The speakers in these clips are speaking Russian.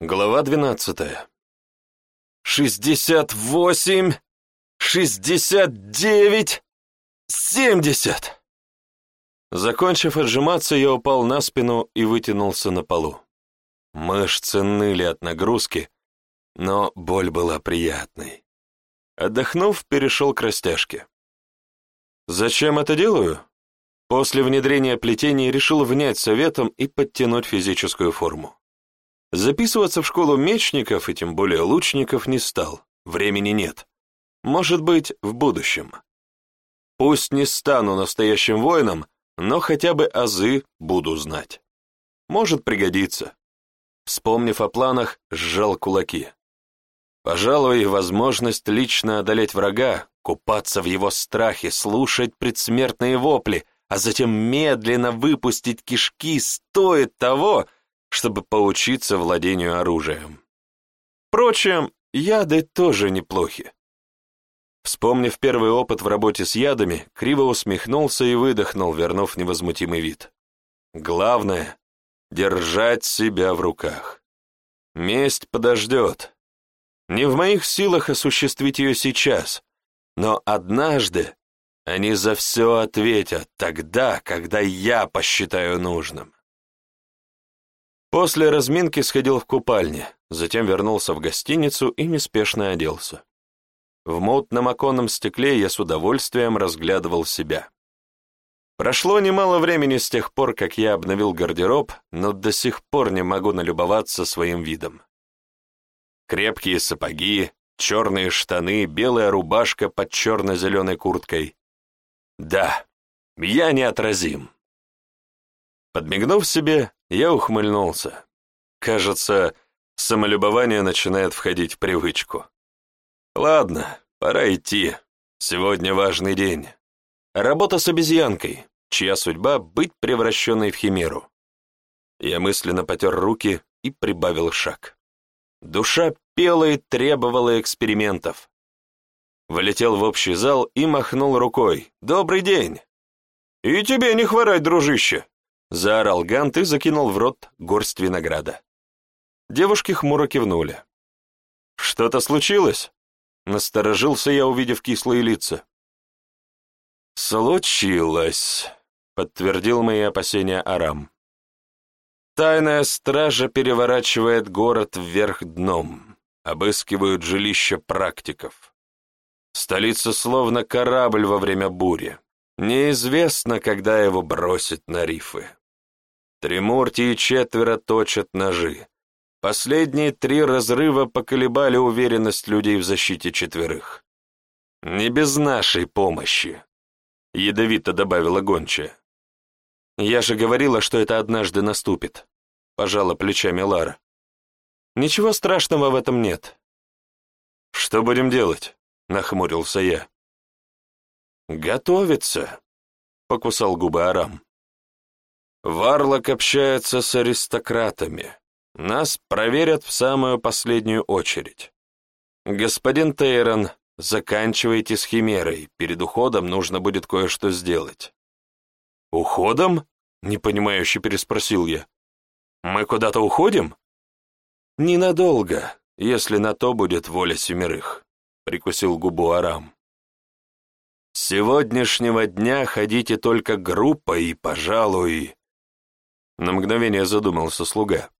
Глава двенадцатая. «Шестьдесят восемь! Шестьдесят девять! Семьдесят!» Закончив отжиматься, я упал на спину и вытянулся на полу. Мышцы ныли от нагрузки, но боль была приятной. Отдохнув, перешел к растяжке. Зачем это делаю? После внедрения плетений решил внять советом и подтянуть физическую форму. Записываться в школу мечников и тем более лучников не стал, времени нет. Может быть, в будущем. Пусть не стану настоящим воином, но хотя бы азы буду знать. Может пригодиться. Вспомнив о планах, сжал кулаки. Пожалуй, возможность лично одолеть врага, купаться в его страхе, слушать предсмертные вопли, а затем медленно выпустить кишки стоит того, чтобы поучиться владению оружием. Впрочем, яды тоже неплохи. Вспомнив первый опыт в работе с ядами, криво усмехнулся и выдохнул, вернув невозмутимый вид. Главное — держать себя в руках. Месть подождет. Не в моих силах осуществить ее сейчас, но однажды они за все ответят тогда, когда я посчитаю нужным. После разминки сходил в купальне, затем вернулся в гостиницу и неспешно оделся. В мутном оконном стекле я с удовольствием разглядывал себя. Прошло немало времени с тех пор, как я обновил гардероб, но до сих пор не могу налюбоваться своим видом. Крепкие сапоги, черные штаны, белая рубашка под черно-зеленой курткой. Да, я неотразим. Подмигнув себе, я ухмыльнулся. Кажется, самолюбование начинает входить в привычку. Ладно, пора идти. Сегодня важный день. Работа с обезьянкой, чья судьба — быть превращенной в химеру. Я мысленно потер руки и прибавил шаг. Душа пела и требовала экспериментов. Влетел в общий зал и махнул рукой. «Добрый день!» «И тебе не хворать, дружище!» Заорал Гант и закинул в рот горсть винограда. Девушки хмуро кивнули. «Что-то случилось?» Насторожился я, увидев кислые лица. «Случилось», — подтвердил мои опасения Арам. «Тайная стража переворачивает город вверх дном, обыскивают жилища практиков. Столица словно корабль во время бури. Неизвестно, когда его бросит на рифы. Тримурти и четверо точат ножи. Последние три разрыва поколебали уверенность людей в защите четверых. «Не без нашей помощи», — ядовито добавила гончая. «Я же говорила, что это однажды наступит», — пожала плечами Лара. «Ничего страшного в этом нет». «Что будем делать?» — нахмурился я. «Готовится», — покусал губы Арам. «Варлок общается с аристократами. Нас проверят в самую последнюю очередь. Господин Тейрон, заканчивайте с химерой. Перед уходом нужно будет кое-что сделать». «Уходом?» — непонимающе переспросил я. «Мы куда-то уходим?» «Ненадолго, если на то будет воля семерых», — прикусил губу Арам. С сегодняшнего дня ходите только группой и, пожалуй...» На мгновение задумался слуга.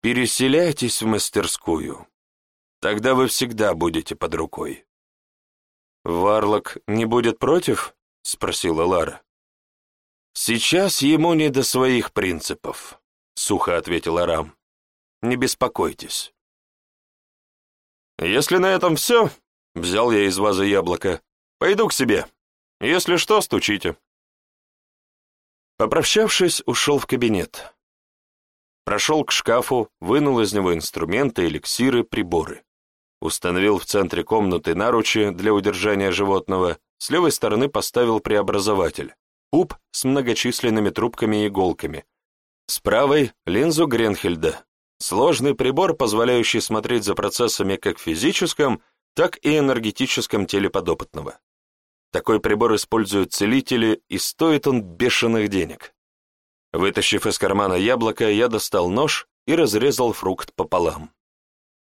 «Переселяйтесь в мастерскую. Тогда вы всегда будете под рукой». «Варлок не будет против?» — спросила Лара. «Сейчас ему не до своих принципов», — сухо ответил Арам. «Не беспокойтесь». «Если на этом все», — взял я из вазы яблоко, Пойду к себе. Если что, стучите». Попрощавшись, ушел в кабинет. Прошел к шкафу, вынул из него инструменты, эликсиры, приборы. Установил в центре комнаты наручи для удержания животного, с левой стороны поставил преобразователь, пуп с многочисленными трубками и иголками. С правой — линзу Гренхельда, сложный прибор, позволяющий смотреть за процессами как физическом, так и энергетическом теле подопытного. Такой прибор используют целители, и стоит он бешеных денег. Вытащив из кармана яблоко, я достал нож и разрезал фрукт пополам.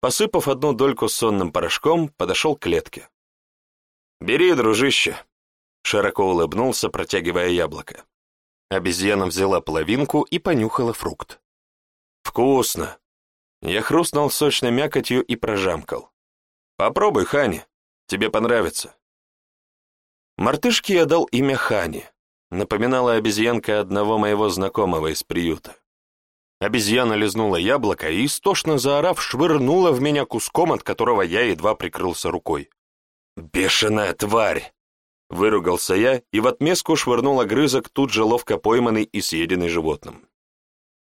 Посыпав одну дольку сонным порошком, подошел к клетке. «Бери, дружище!» — широко улыбнулся, протягивая яблоко. Обезьяна взяла половинку и понюхала фрукт. «Вкусно!» Я хрустнул сочной мякотью и прожамкал. «Попробуй, Хани, тебе понравится». Мартышке я дал имя Хани. Напоминала обезьянка одного моего знакомого из приюта. Обезьяна лизнула яблоко и, истошно заорав, швырнула в меня куском, от которого я едва прикрылся рукой. «Бешеная тварь!» Выругался я и в отместку швырнул огрызок, тут же ловко пойманный и съеденный животным.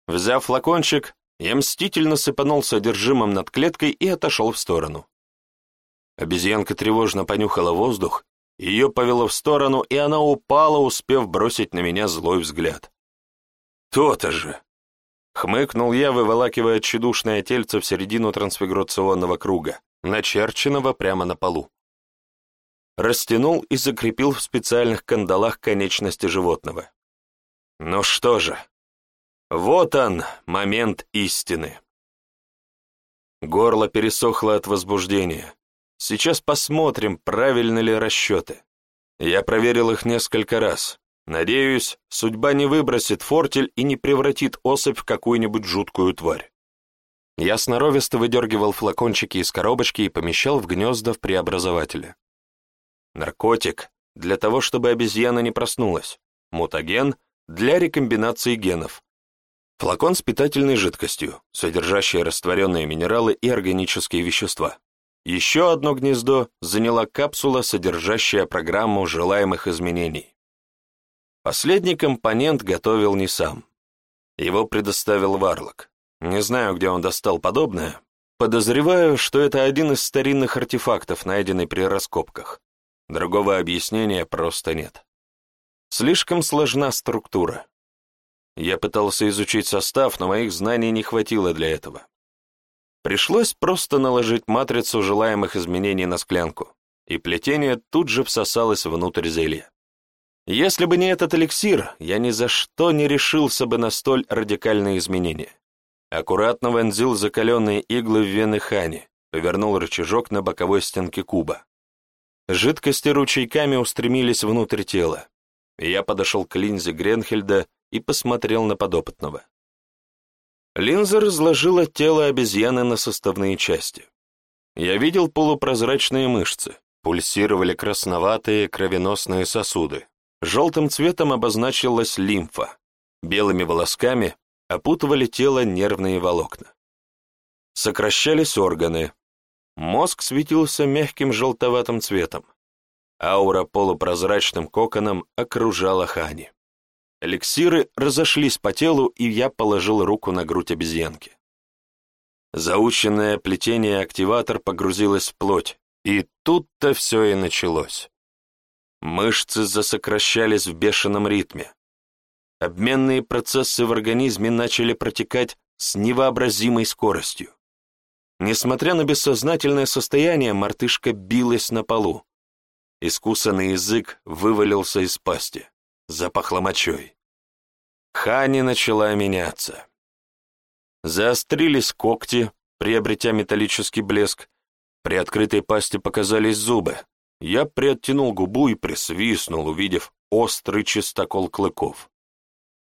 Взяв флакончик, я мстительно сыпанул содержимым над клеткой и отошел в сторону. Обезьянка тревожно понюхала воздух, ее повело в сторону, и она упала, успев бросить на меня злой взгляд. «То-то же!» Хмыкнул я, выволакивая тщедушное тельце в середину трансфигурационного круга, начерченного прямо на полу. Растянул и закрепил в специальных кандалах конечности животного. Ну что же, вот он, момент истины. Горло пересохло от возбуждения. Сейчас посмотрим, правильны ли расчеты. Я проверил их несколько раз. Надеюсь, судьба не выбросит фортель и не превратит особь в какую-нибудь жуткую тварь. Я сноровисто выдергивал флакончики из коробочки и помещал в гнезда в преобразователе. Наркотик для того, чтобы обезьяна не проснулась. Мутаген для рекомбинации генов. Флакон с питательной жидкостью, содержащей растворенные минералы и органические вещества. Еще одно гнездо заняла капсула, содержащая программу желаемых изменений. Последний компонент готовил не сам. Его предоставил Варлок. Не знаю, где он достал подобное. Подозреваю, что это один из старинных артефактов, найденный при раскопках. Другого объяснения просто нет. Слишком сложна структура. Я пытался изучить состав, но моих знаний не хватило для этого. Пришлось просто наложить матрицу желаемых изменений на склянку, и плетение тут же всосалось внутрь зелья. Если бы не этот эликсир, я ни за что не решился бы на столь радикальные изменения. Аккуратно вонзил закаленные иглы в вены Хани, повернул рычажок на боковой стенке куба. Жидкости ручейками устремились внутрь тела. Я подошел к линзе Гренхельда и посмотрел на подопытного. Линза разложила тело обезьяны на составные части. Я видел полупрозрачные мышцы, пульсировали красноватые кровеносные сосуды. Желтым цветом обозначилась лимфа, белыми волосками опутывали тело нервные волокна. Сокращались органы. Мозг светился мягким желтоватым цветом. Аура полупрозрачным коконом окружала Хани. Эликсиры разошлись по телу, и я положил руку на грудь обезьянки. Заученное плетение активатор погрузилось в плоть, и тут-то все и началось. Мышцы засокращались в бешеном ритме. Обменные процессы в организме начали протекать с невообразимой скоростью. Несмотря на бессознательное состояние, мартышка билась на полу. Искусанный язык вывалился из пасти запахло мочой. Хани начала меняться. Заострились когти, приобретя металлический блеск. При открытой пасти показались зубы. Я приоттянул губу и присвистнул, увидев острый чистокол клыков.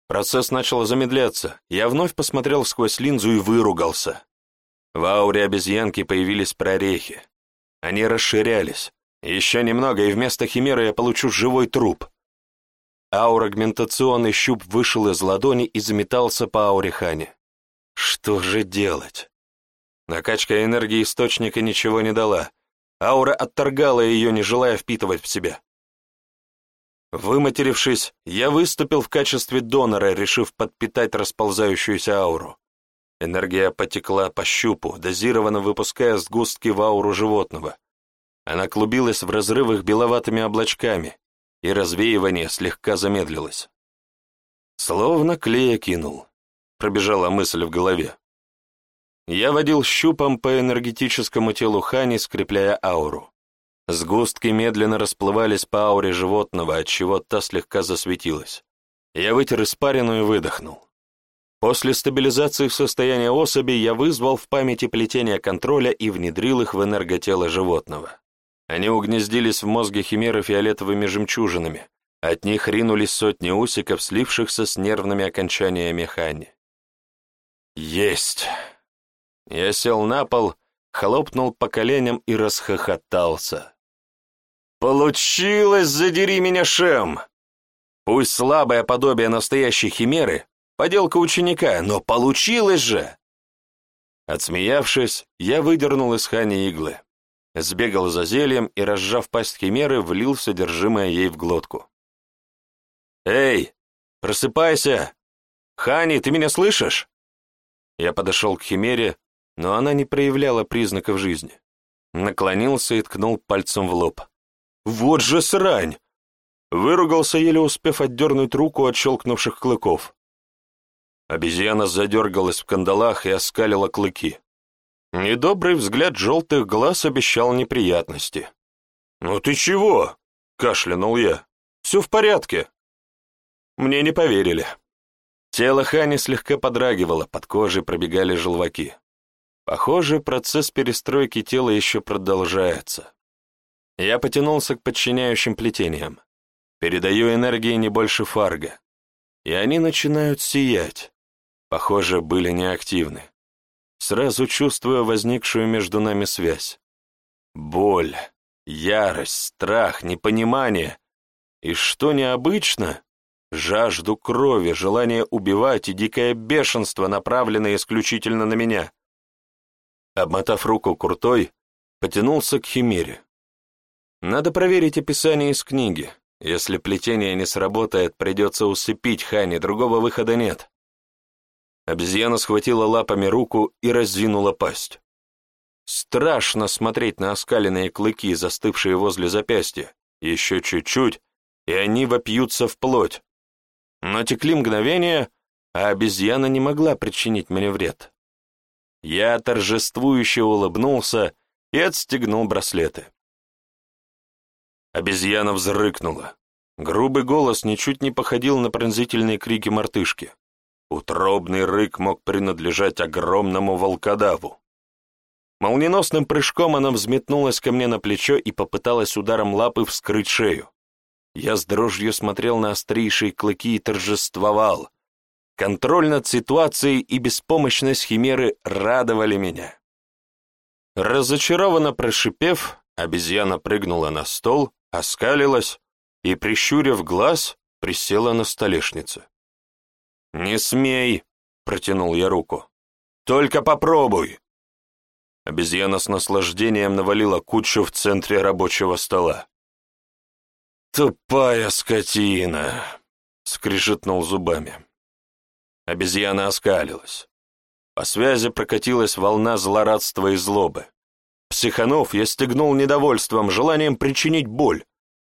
Процесс начал замедляться. Я вновь посмотрел сквозь линзу и выругался. В ауре обезьянки появились прорехи. Они расширялись. Еще немного, и вместо химеры я получу живой труп. Аурагментационный щуп вышел из ладони и заметался по ауре Хани. Что же делать? Накачка энергии источника ничего не дала. Аура отторгала ее, не желая впитывать в себя. Выматерившись, я выступил в качестве донора, решив подпитать расползающуюся ауру. Энергия потекла по щупу, дозированно выпуская сгустки в ауру животного. Она клубилась в разрывах беловатыми облачками, и развеивание слегка замедлилось. Словно клея кинул, пробежала мысль в голове. Я водил щупом по энергетическому телу Хани, скрепляя ауру. Сгустки медленно расплывались по ауре животного, отчего та слегка засветилась. Я вытер испарину и выдохнул. После стабилизации состояния особи я вызвал в памяти плетения контроля и внедрил их в энерготело животного. Они угнездились в мозге химеры фиолетовыми жемчужинами. От них ринулись сотни усиков, слившихся с нервными окончаниями Хани. «Есть!» Я сел на пол, хлопнул по коленям и расхохотался. «Получилось, задери меня, Шем!» Пусть слабое подобие настоящей химеры, Поделка ученика, но получилось же!» Отсмеявшись, я выдернул из Хани иглы, сбегал за зельем и, разжав пасть химеры, влил содержимое ей в глотку. «Эй, просыпайся! Хани, ты меня слышишь?» Я подошел к химере, но она не проявляла признаков жизни. Наклонился и ткнул пальцем в лоб. «Вот же срань!» Выругался, еле успев отдернуть руку от щелкнувших клыков. Обезьяна задергалась в кандалах и оскалила клыки. Недобрый взгляд желтых глаз обещал неприятности. «Ну ты чего?» — кашлянул я. «Все в порядке». Мне не поверили. Тело Хани слегка подрагивало, под кожей пробегали желваки. Похоже, процесс перестройки тела еще продолжается. Я потянулся к подчиняющим плетениям. Передаю энергии не больше фарга. И они начинают сиять похоже, были неактивны. Сразу чувствую возникшую между нами связь. Боль, ярость, страх, непонимание. И что необычно, жажду крови, желание убивать и дикое бешенство, направленное исключительно на меня. Обмотав руку куртой, потянулся к химере. Надо проверить описание из книги. Если плетение не сработает, придется усыпить Хани, другого выхода нет. Обезьяна схватила лапами руку и раздвинула пасть. Страшно смотреть на оскаленные клыки, застывшие возле запястья. Еще чуть-чуть, и они вопьются в плоть. Но мгновения, а обезьяна не могла причинить мне вред. Я торжествующе улыбнулся и отстегнул браслеты. Обезьяна взрыкнула. Грубый голос ничуть не походил на пронзительные крики мартышки. Утробный рык мог принадлежать огромному волкодаву. Молниеносным прыжком она взметнулась ко мне на плечо и попыталась ударом лапы вскрыть шею. Я с дрожью смотрел на острейшие клыки и торжествовал. Контроль над ситуацией и беспомощность химеры радовали меня. Разочарованно прошипев, обезьяна прыгнула на стол, оскалилась и, прищурив глаз, присела на столешнице. «Не смей!» — протянул я руку. «Только попробуй!» Обезьяна с наслаждением навалила кучу в центре рабочего стола. «Тупая скотина!» — скрижетнул зубами. Обезьяна оскалилась. По связи прокатилась волна злорадства и злобы. Психанов я стегнул недовольством, желанием причинить боль.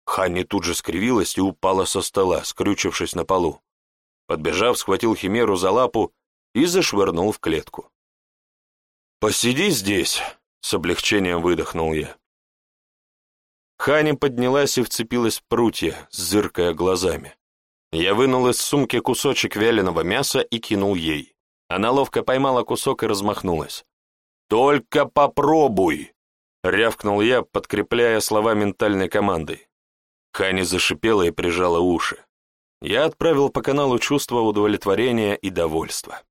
Ханни тут же скривилась и упала со стола, скрючившись на полу. Подбежав, схватил Химеру за лапу и зашвырнул в клетку. «Посиди здесь», — с облегчением выдохнул я. Хани поднялась и вцепилась в прутья, зыркая глазами. Я вынул из сумки кусочек вяленого мяса и кинул ей. Она ловко поймала кусок и размахнулась. «Только попробуй!» — рявкнул я, подкрепляя слова ментальной командой. Хани зашипела и прижала уши я отправил по каналу чувство удовлетворения и довольства.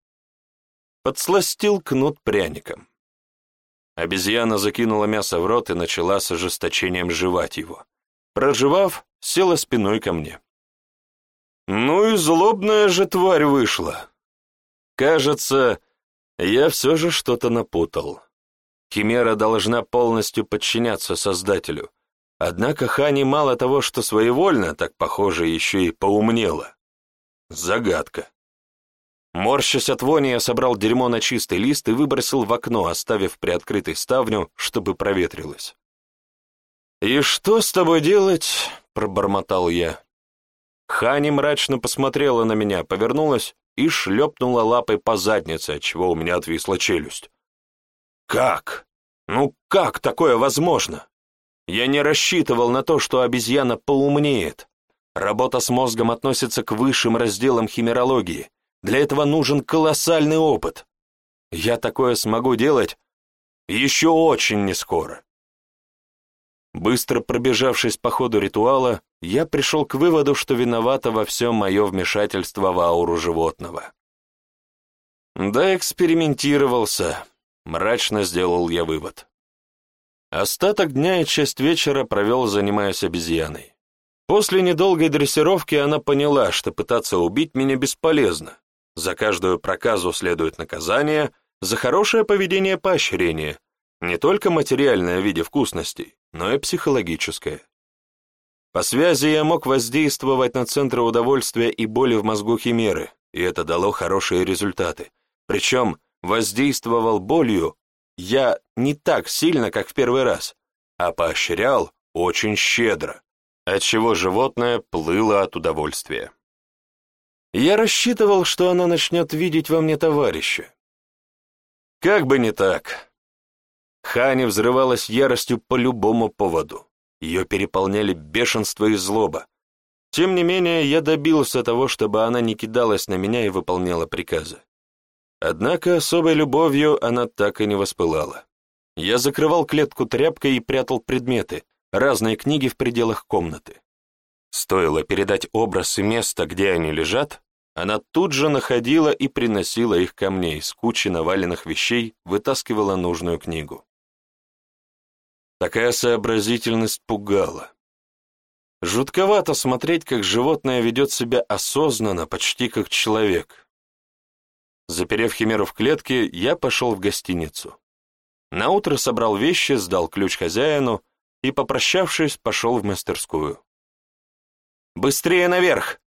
Подсластил кнут пряником. Обезьяна закинула мясо в рот и начала с ожесточением жевать его. Проживав, села спиной ко мне. Ну и злобная же тварь вышла. Кажется, я все же что-то напутал. Химера должна полностью подчиняться Создателю, Однако Хани мало того, что своевольно, так, похоже, еще и поумнела. Загадка. Морщась от вони, я собрал дерьмо на чистый лист и выбросил в окно, оставив приоткрытой ставню, чтобы проветрилось. «И что с тобой делать?» — пробормотал я. Хани мрачно посмотрела на меня, повернулась и шлепнула лапой по заднице, отчего у меня отвисла челюсть. «Как? Ну как такое возможно?» Я не рассчитывал на то, что обезьяна поумнеет. Работа с мозгом относится к высшим разделам химерологии, Для этого нужен колоссальный опыт. Я такое смогу делать еще очень нескоро. Быстро пробежавшись по ходу ритуала, я пришел к выводу, что виновато во всем мое вмешательство в ауру животного. Да, экспериментировался, мрачно сделал я вывод. Остаток дня и часть вечера провел, занимаясь обезьяной. После недолгой дрессировки она поняла, что пытаться убить меня бесполезно. За каждую проказу следует наказание, за хорошее поведение поощрение, не только материальное в виде вкусностей, но и психологическое. По связи я мог воздействовать на центры удовольствия и боли в мозгу химеры, и это дало хорошие результаты. Причем воздействовал болью я не так сильно, как в первый раз, а поощрял очень щедро, отчего животное плыло от удовольствия. Я рассчитывал, что она начнет видеть во мне товарища. Как бы не так. Хани взрывалась яростью по любому поводу. Ее переполняли бешенство и злоба. Тем не менее, я добился того, чтобы она не кидалась на меня и выполняла приказы. Однако особой любовью она так и не воспылала. Я закрывал клетку тряпкой и прятал предметы, разные книги в пределах комнаты. Стоило передать образ и место, где они лежат, она тут же находила и приносила их ко мне из кучи наваленных вещей, вытаскивала нужную книгу. Такая сообразительность пугала. Жутковато смотреть, как животное ведет себя осознанно, почти как человек. Заперев химеру в клетке, я пошел в гостиницу. Наутро собрал вещи, сдал ключ хозяину и, попрощавшись, пошел в мастерскую. «Быстрее наверх!»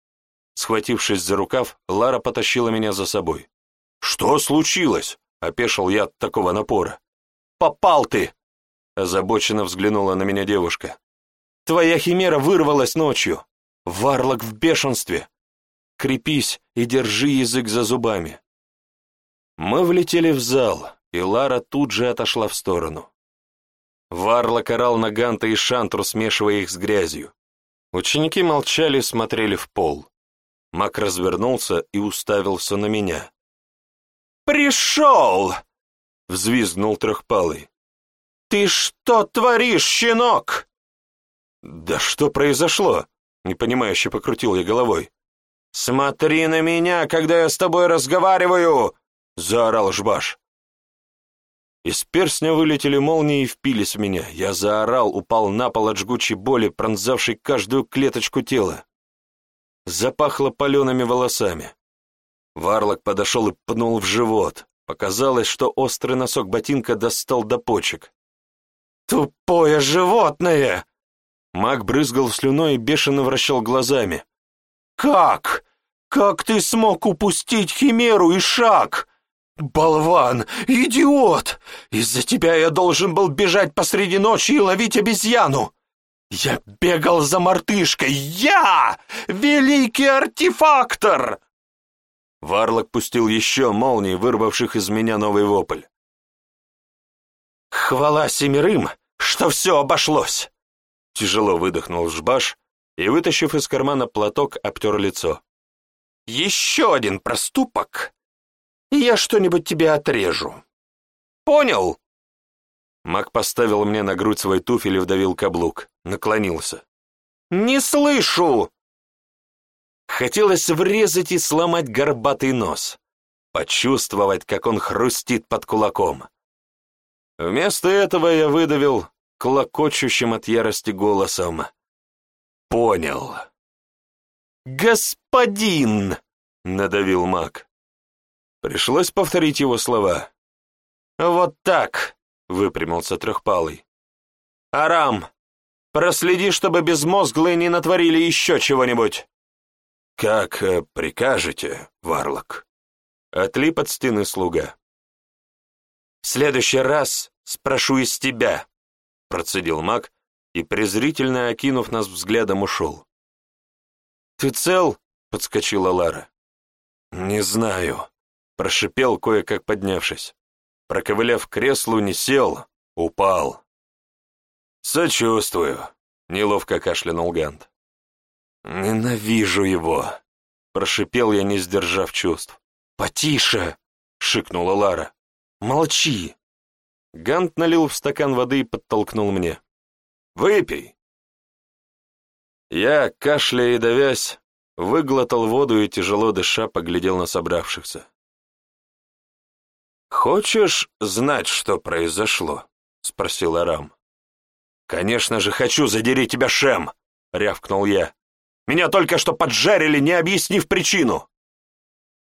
Схватившись за рукав, Лара потащила меня за собой. «Что случилось?» — опешил я от такого напора. «Попал ты!» — озабоченно взглянула на меня девушка. «Твоя химера вырвалась ночью. Варлок в бешенстве. Крепись и держи язык за зубами. Мы влетели в зал, и Лара тут же отошла в сторону. Варла карал на Ганта и Шантру, смешивая их с грязью. Ученики молчали, смотрели в пол. Мак развернулся и уставился на меня. «Пришел!» — взвизгнул трехпалый. «Ты что творишь, щенок?» «Да что произошло?» — непонимающе покрутил я головой. «Смотри на меня, когда я с тобой разговариваю!» Заорал Жбаш. Из перстня вылетели молнии и впились в меня. Я заорал, упал на пол от жгучей боли, пронзавшей каждую клеточку тела. Запахло палеными волосами. Варлок подошел и пнул в живот. Показалось, что острый носок ботинка достал до почек. «Тупое животное!» Маг брызгал слюной и бешено вращал глазами. «Как? Как ты смог упустить Химеру и шаг? «Болван! Идиот! Из-за тебя я должен был бежать посреди ночи и ловить обезьяну! Я бегал за мартышкой! Я! Великий артефактор!» Варлок пустил еще молнии, вырвавших из меня новый вопль. «Хвала семерым, что все обошлось!» Тяжело выдохнул Жбаш и, вытащив из кармана платок, обтер лицо. «Еще один проступок, и я что-нибудь тебе отрежу. Понял?» Мак поставил мне на грудь свой туфель и вдавил каблук, наклонился. «Не слышу!» Хотелось врезать и сломать горбатый нос, почувствовать, как он хрустит под кулаком. Вместо этого я выдавил клокочущим от ярости голосом. «Понял». «Господин!» — надавил маг. Пришлось повторить его слова. «Вот так!» — выпрямился трехпалый. «Арам, проследи, чтобы безмозглые не натворили еще чего-нибудь!» «Как э, прикажете, Варлок?» Отлип от стены слуга. «В следующий раз спрошу из тебя», — процедил маг и, презрительно окинув нас взглядом, ушел. «Ты цел?» — подскочила Лара. «Не знаю», Прошипел, кое-как поднявшись. Проковыляв к креслу, не сел, упал. «Сочувствую», — неловко кашлянул Гант. «Ненавижу его», — Прошипел я, не сдержав чувств. «Потише!» — шикнула Лара. «Молчи!» Гант налил в стакан воды и подтолкнул мне. «Выпей!» Я, кашляя и давясь, выглотал воду и, тяжело дыша, поглядел на собравшихся. «Хочешь знать, что произошло?» — спросил Арам. «Конечно же хочу, задери тебя, Шем!» — рявкнул я. «Меня только что поджарили, не объяснив причину!»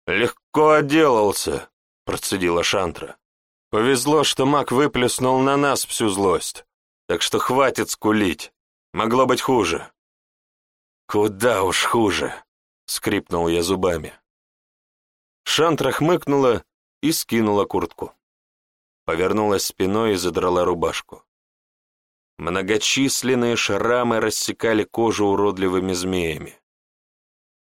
«Легко отделался», — процедила Шантра. «Повезло, что маг выплеснул на нас всю злость, так что хватит скулить, могло быть хуже». «Куда уж хуже!» — скрипнул я зубами. Шантра хмыкнула и скинула куртку. Повернулась спиной и задрала рубашку. Многочисленные шрамы рассекали кожу уродливыми змеями.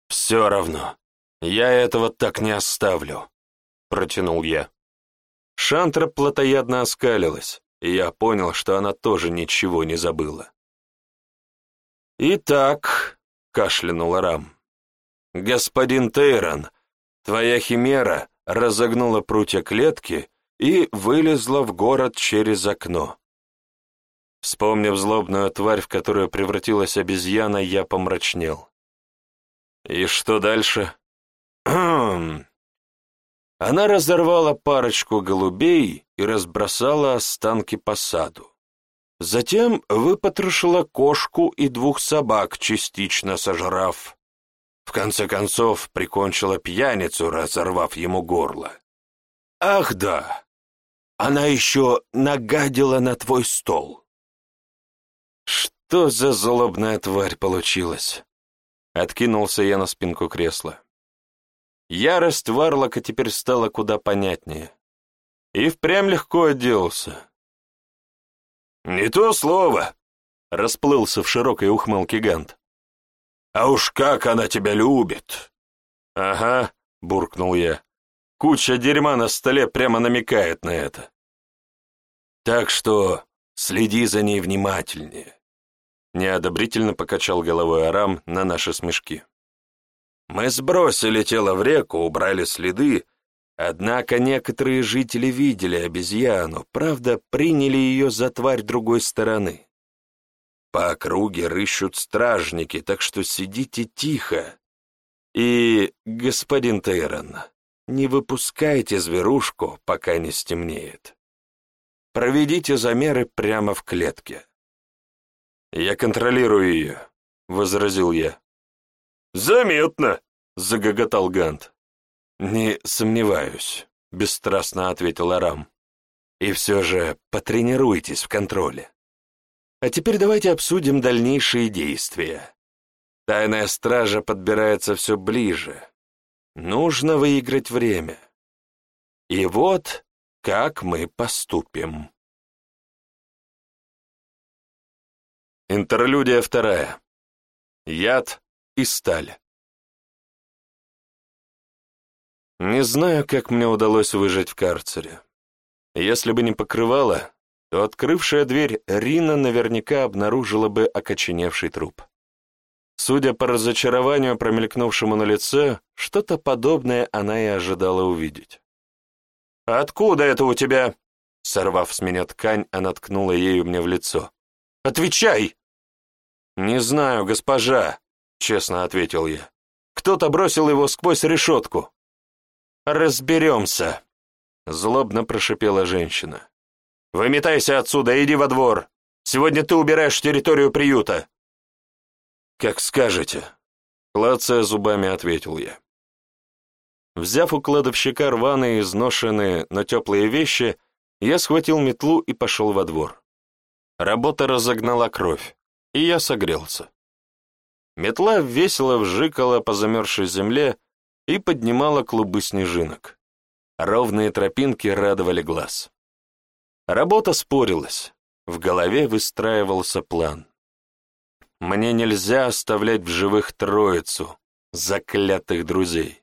«Все равно, я этого так не оставлю», — протянул я. Шантра плотоядно оскалилась, и я понял, что она тоже ничего не забыла. «Итак», кашлянул Рам. «Господин Тейрон, твоя химера разогнула прутья клетки и вылезла в город через окно». Вспомнив злобную тварь, в которую превратилась обезьяна, я помрачнел. «И что дальше?» Она разорвала парочку голубей и разбросала останки по саду. Затем выпотрошила кошку и двух собак, частично сожрав. В конце концов, прикончила пьяницу, разорвав ему горло. «Ах да! Она еще нагадила на твой стол!» «Что за злобная тварь получилась?» Откинулся я на спинку кресла. Ярость Варлока теперь стала куда понятнее. И впрямь легко отделался. «Не то слово!» — расплылся в широкой ухмылке Гант. «А уж как она тебя любит!» «Ага», — буркнул я. «Куча дерьма на столе прямо намекает на это». «Так что следи за ней внимательнее», — неодобрительно покачал головой Арам на наши смешки. «Мы сбросили тело в реку, убрали следы, Однако некоторые жители видели обезьяну, правда, приняли ее за тварь другой стороны. По округе рыщут стражники, так что сидите тихо. И, господин Тейрон, не выпускайте зверушку, пока не стемнеет. Проведите замеры прямо в клетке. «Я контролирую ее», — возразил я. «Заметно», — загоготал Гант. «Не сомневаюсь», — бесстрастно ответил Арам. «И все же потренируйтесь в контроле. А теперь давайте обсудим дальнейшие действия. Тайная стража подбирается все ближе. Нужно выиграть время. И вот как мы поступим». Интерлюдия вторая. Яд и сталь. Не знаю, как мне удалось выжить в карцере. Если бы не покрывало, то открывшая дверь Рина наверняка обнаружила бы окоченевший труп. Судя по разочарованию, промелькнувшему на лице, что-то подобное она и ожидала увидеть. «Откуда это у тебя?» Сорвав с меня ткань, она ткнула ею мне в лицо. «Отвечай!» «Не знаю, госпожа», — честно ответил я. «Кто-то бросил его сквозь решетку». «Разберемся», — злобно прошипела женщина. «Выметайся отсюда, иди во двор. Сегодня ты убираешь территорию приюта». «Как скажете», — клацая зубами ответил я. Взяв у кладовщика рваные, изношенные, но теплые вещи, я схватил метлу и пошел во двор. Работа разогнала кровь, и я согрелся. Метла весело вжикала по замерзшей земле, и поднимала клубы снежинок. Ровные тропинки радовали глаз. Работа спорилась, в голове выстраивался план. Мне нельзя оставлять в живых троицу, заклятых друзей.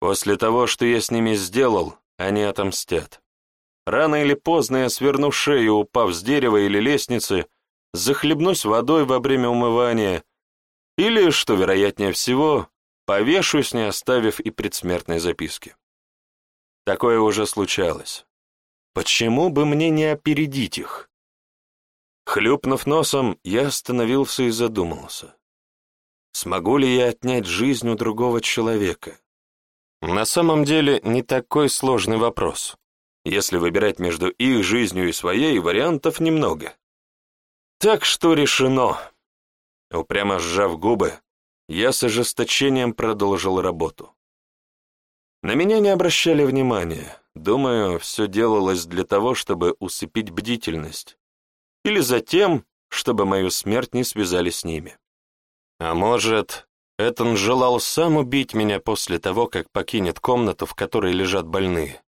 После того, что я с ними сделал, они отомстят. Рано или поздно я сверну шею, упав с дерева или лестницы, захлебнусь водой во время умывания, или, что вероятнее всего, повешусь, не оставив и предсмертной записки. Такое уже случалось. Почему бы мне не опередить их? Хлюпнув носом, я остановился и задумался. Смогу ли я отнять жизнь у другого человека? На самом деле не такой сложный вопрос. Если выбирать между их жизнью и своей, вариантов немного. Так что решено. Упрямо сжав губы, я с ожесточением продолжил работу. На меня не обращали внимания. Думаю, все делалось для того, чтобы усыпить бдительность. Или за тем, чтобы мою смерть не связали с ними. А может, Этон желал сам убить меня после того, как покинет комнату, в которой лежат больные.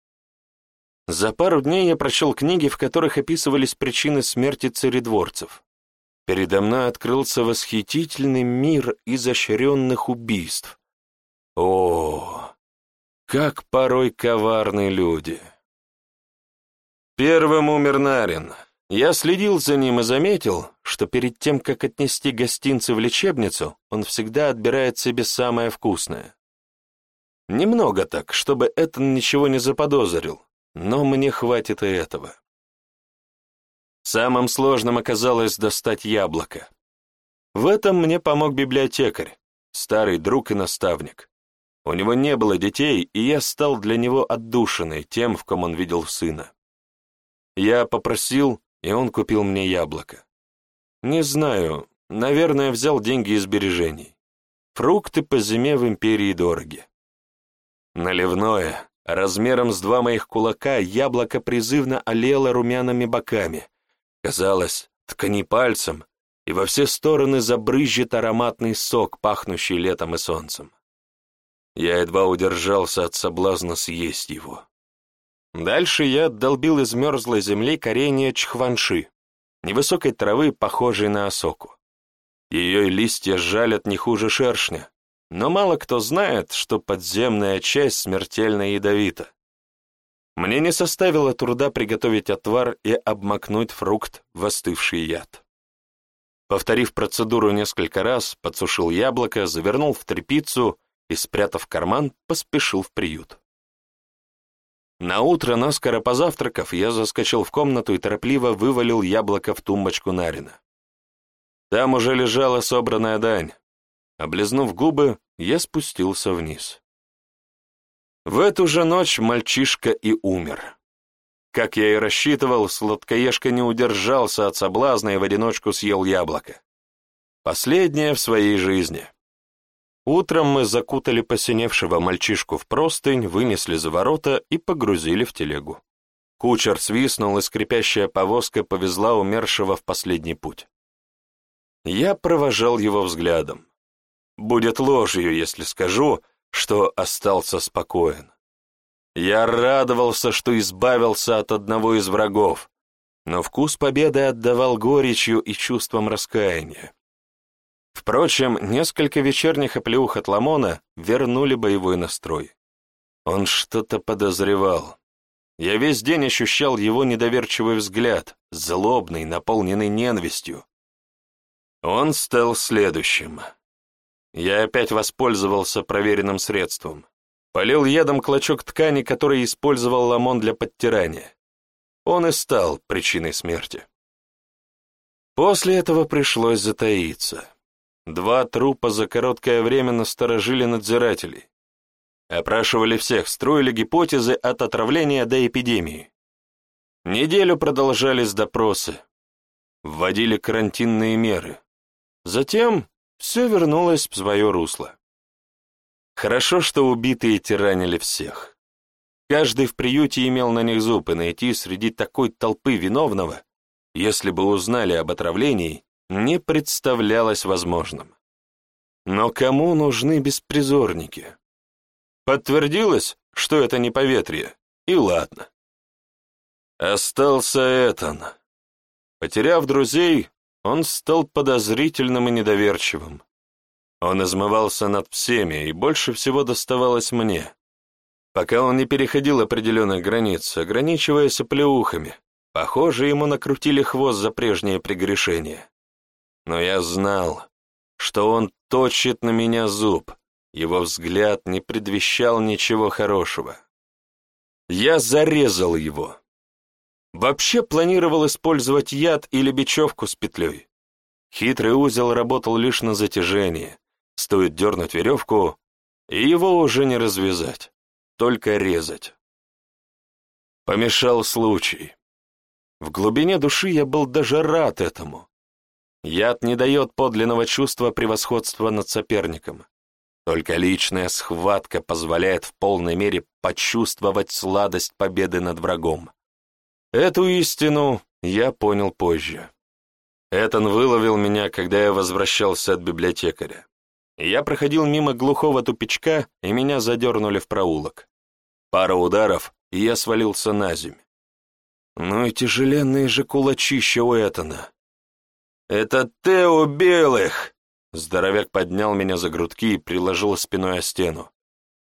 За пару дней я прочел книги, в которых описывались причины смерти царедворцев. Передо мной открылся восхитительный мир изощренных убийств. О, как порой коварны люди. Первым умер Нарин. Я следил за ним и заметил, что перед тем, как отнести гостинцы в лечебницу, он всегда отбирает себе самое вкусное. Немного так, чтобы Этан ничего не заподозрил, но мне хватит и этого. Самым сложным оказалось достать яблоко. В этом мне помог библиотекарь, старый друг и наставник. У него не было детей, и я стал для него отдушиной тем, в ком он видел сына. Я попросил, и он купил мне яблоко. Не знаю, наверное, взял деньги из сбережений. Фрукты по зиме в империи дороги. Наливное, размером с два моих кулака, яблоко призывно олело румяными боками. Казалось, ткани пальцем, и во все стороны забрызжет ароматный сок, пахнущий летом и солнцем. Я едва удержался от соблазна съесть его. Дальше я долбил из мерзлой земли коренья чхванши, невысокой травы, похожей на осоку. Ее листья жалят не хуже шершня, но мало кто знает, что подземная часть смертельно ядовита. Мне не составило труда приготовить отвар и обмакнуть фрукт в остывший яд. Повторив процедуру несколько раз, подсушил яблоко, завернул в тряпицу и, спрятав карман, поспешил в приют. На утро, наскоро позавтракав, я заскочил в комнату и торопливо вывалил яблоко в тумбочку Нарина. Там уже лежала собранная дань. Облизнув губы, я спустился вниз. В эту же ночь мальчишка и умер. Как я и рассчитывал, сладкоежка не удержался от соблазна и в одиночку съел яблоко. Последнее в своей жизни. Утром мы закутали посиневшего мальчишку в простынь, вынесли за ворота и погрузили в телегу. Кучер свистнул, и скрипящая повозка повезла умершего в последний путь. Я провожал его взглядом. Будет ложью, если скажу, что остался спокоен. Я радовался, что избавился от одного из врагов, но вкус победы отдавал горечью и чувством раскаяния. Впрочем, несколько вечерних оплеух от Ламона вернули боевой настрой. Он что-то подозревал. Я весь день ощущал его недоверчивый взгляд, злобный, наполненный ненавистью. Он стал следующим. Я опять воспользовался проверенным средством. Полил ядом клочок ткани, который использовал Ламон для подтирания. Он и стал причиной смерти. После этого пришлось затаиться. Два трупа за короткое время насторожили надзирателей. Опрашивали всех, строили гипотезы от отравления до эпидемии. Неделю продолжались допросы. Вводили карантинные меры. Затем все вернулось в свое русло. Хорошо, что убитые тиранили всех. Каждый в приюте имел на них зуб, и найти среди такой толпы виновного, если бы узнали об отравлении, не представлялось возможным. Но кому нужны беспризорники? Подтвердилось, что это не поветрие, и ладно. Остался Этан. Потеряв друзей, он стал подозрительным и недоверчивым. Он измывался над всеми, и больше всего доставалось мне, пока он не переходил определенных границ, ограничиваясь оплеухами. Похоже, ему накрутили хвост за прежние прегрешения. Но я знал, что он точит на меня зуб, Его взгляд не предвещал ничего хорошего. Я зарезал его. Вообще планировал использовать яд или бечевку с петлей. Хитрый узел работал лишь на затяжение. Стоит дернуть веревку, и его уже не развязать, только резать. Помешал случай. В глубине души я был даже рад этому. Яд не дает подлинного чувства превосходства над соперником. Только личная схватка позволяет в полной мере почувствовать сладость победы над врагом. Эту истину я понял позже. Этон выловил меня, когда я возвращался от библиотекаря. Я проходил мимо глухого тупичка, и меня задернули в проулок. Пара ударов, и я свалился на земь. Ну и тяжеленные же кулачища у Этана. «Это ты убил их!» Здоровяк поднял меня за грудки и приложил спиной о стену.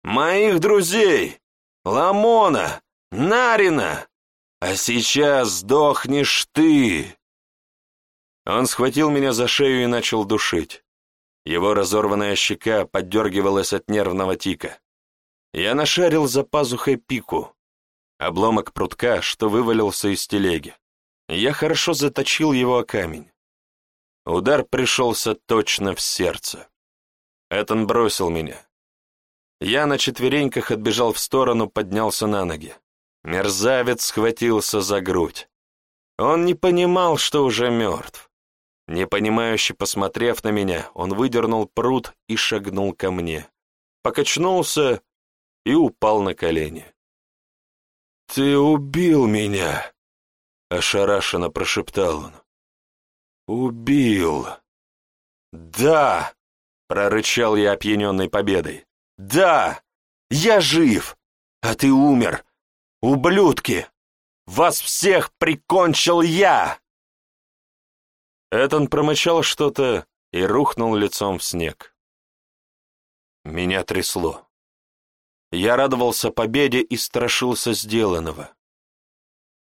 «Моих друзей! Ламона! Нарина! А сейчас сдохнешь ты!» Он схватил меня за шею и начал душить. Его разорванная щека поддергивалась от нервного тика. Я нашарил за пазухой пику, обломок прутка, что вывалился из телеги. Я хорошо заточил его о камень. Удар пришелся точно в сердце. Этон бросил меня. Я на четвереньках отбежал в сторону, поднялся на ноги. Мерзавец схватился за грудь. Он не понимал, что уже мертв. Непонимающе посмотрев на меня, он выдернул пруд и шагнул ко мне. Покачнулся и упал на колени. «Ты убил меня!» — ошарашенно прошептал он. «Убил!» «Да!» — прорычал я опьяненной победой. «Да! Я жив! А ты умер! Ублюдки! Вас всех прикончил я!» Этон промычал что-то и рухнул лицом в снег. Меня трясло. Я радовался победе и страшился сделанного.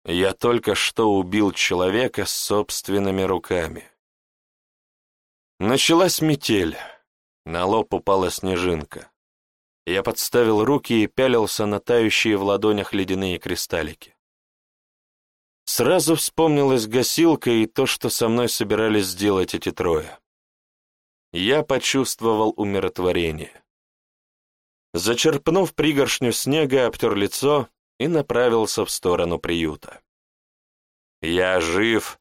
Я только что убил человека собственными руками. Началась метель. На лоб упала снежинка. Я подставил руки и пялился на тающие в ладонях ледяные кристаллики. Сразу вспомнилась гасилка и то, что со мной собирались сделать эти трое. Я почувствовал умиротворение. Зачерпнув пригоршню снега, обтер лицо и направился в сторону приюта. Я жив,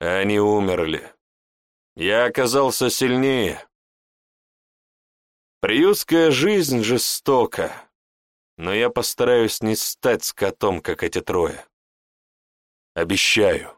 а они умерли. Я оказался сильнее. Приютская жизнь жестока, но я постараюсь не стать скотом, как эти трое. Обещаю.